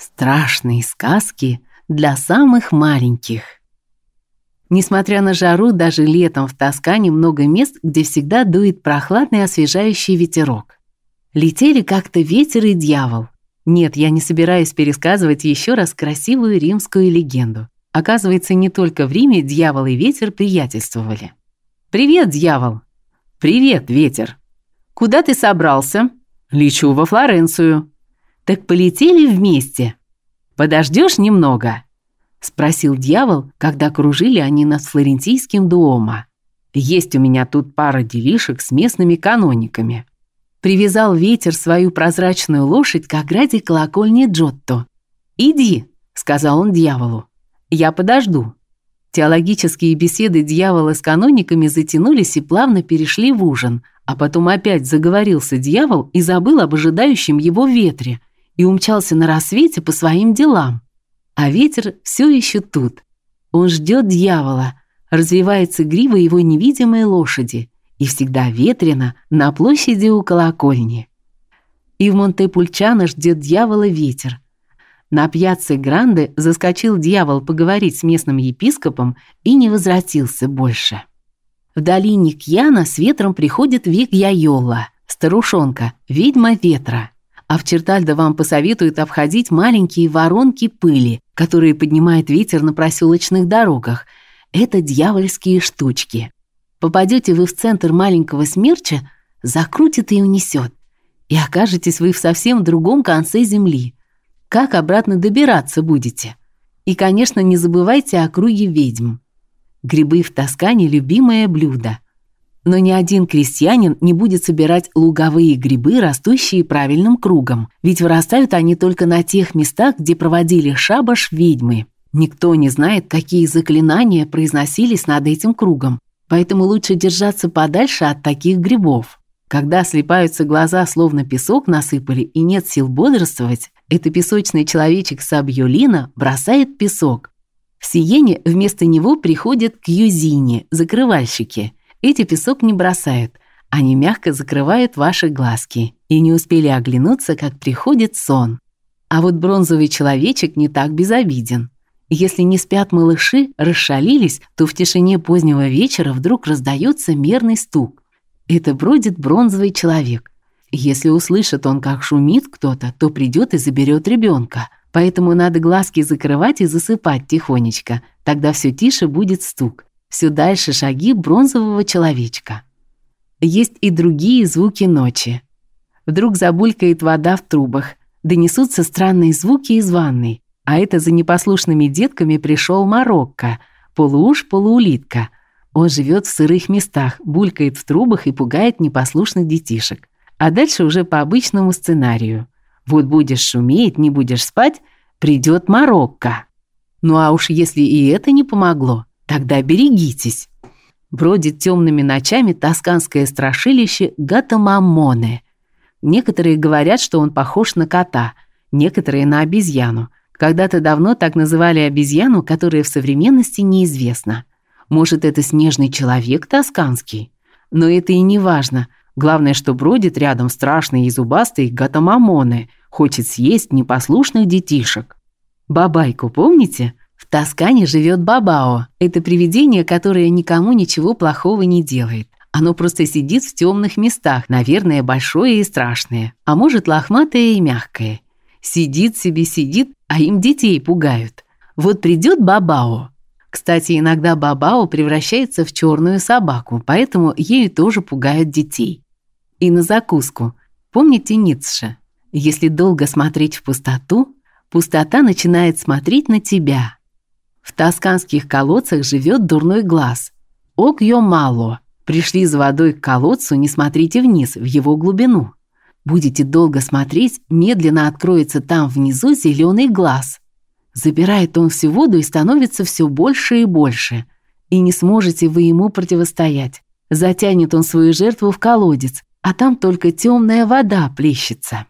Страшные сказки для самых маленьких. Несмотря на жару, даже летом в Тоскане много мест, где всегда дует прохладный освежающий ветерок. Летели как-то ветер и дьявол. Нет, я не собираюсь пересказывать еще раз красивую римскую легенду. Оказывается, не только в Риме дьявол и ветер приятельствовали. Привет, дьявол. Привет, ветер. Куда ты собрался? Лечу во Флоренцию. Так полетели вместе. Подождешь немного? спросил дьявол, когда кружили они над флорентийским дуомо. Есть у меня тут пара делишек с местными канониками. Привязал ветер свою прозрачную лошадь к ограде колокольни Джотто. Иди, сказал он дьяволу. Я подожду. Теологические беседы дьявола с канониками затянулись и плавно перешли в ужин, а потом опять заговорился дьявол и забыл об ожидающем его ветре и умчался на рассвете по своим делам. А ветер все еще тут. Он ждет дьявола, развивается грива его невидимой лошади, и всегда ветрено на площади у колокольни. И в Монте-Пульчано ждет дьявола ветер. На пьяце Гранде заскочил дьявол поговорить с местным епископом и не возвратился больше. В долине Кьяна с ветром приходит Вик Яйола, старушонка, ведьма ветра а в Чертальдо вам посоветуют обходить маленькие воронки пыли, которые поднимает ветер на проселочных дорогах. Это дьявольские штучки. Попадете вы в центр маленького смерча, закрутит и унесет. И окажетесь вы в совсем другом конце земли. Как обратно добираться будете? И, конечно, не забывайте о круге ведьм. Грибы в Тоскане любимое блюдо – но ни один крестьянин не будет собирать луговые грибы, растущие правильным кругом, ведь вырастают они только на тех местах, где проводили шабаш ведьмы. Никто не знает, какие заклинания произносились над этим кругом, поэтому лучше держаться подальше от таких грибов. Когда слипаются глаза, словно песок насыпали и нет сил бодрствовать, это песочный человечек Сабьюлина бросает песок. В Сиене вместо него приходят кьюзини, закрывальщики – эти песок не бросают, они мягко закрывают ваши глазки и не успели оглянуться, как приходит сон. А вот бронзовый человечек не так безобиден. Если не спят малыши, расшалились, то в тишине позднего вечера вдруг раздается мерный стук. Это бродит бронзовый человек. Если услышит он, как шумит кто-то, то придет и заберет ребенка. Поэтому надо глазки закрывать и засыпать тихонечко. Тогда все тише будет стук. Все дальше шаги бронзового человечка. Есть и другие звуки ночи. Вдруг забулькает вода в трубах, донесутся странные звуки из ванной. А это за непослушными детками пришел Марокко, полууж, полуулитка. Он живет в сырых местах, булькает в трубах и пугает непослушных детишек. А дальше уже по обычному сценарию. Вот будешь шуметь, не будешь спать, придет Марокко. Ну а уж если и это не помогло, Тогда берегитесь. Бродит темными ночами тосканское страшилище Гатамамоне. Некоторые говорят, что он похож на кота, некоторые на обезьяну. Когда-то давно так называли обезьяну, которая в современности неизвестна. Может, это снежный человек тосканский? Но это и не важно. Главное, что бродит рядом страшный и зубастый Гатамамоне, хочет съесть непослушных детишек. Бабайку помните? В Тоскане живет Бабао. Это привидение, которое никому ничего плохого не делает. Оно просто сидит в темных местах, наверное, большое и страшное, а может, лохматое и мягкое. Сидит себе, сидит, а им детей пугают. Вот придет Бабао. Кстати, иногда Бабао превращается в черную собаку, поэтому ею тоже пугают детей. И на закуску. Помните Ницше? Если долго смотреть в пустоту, пустота начинает смотреть на тебя. Тосканских колодцах живет дурной глаз. Окьо мало. Пришли за водой к колодцу, не смотрите вниз, в его глубину. Будете долго смотреть, медленно откроется там внизу зеленый глаз. Забирает он всю воду и становится все больше и больше. И не сможете вы ему противостоять. Затянет он свою жертву в колодец, а там только темная вода плещется.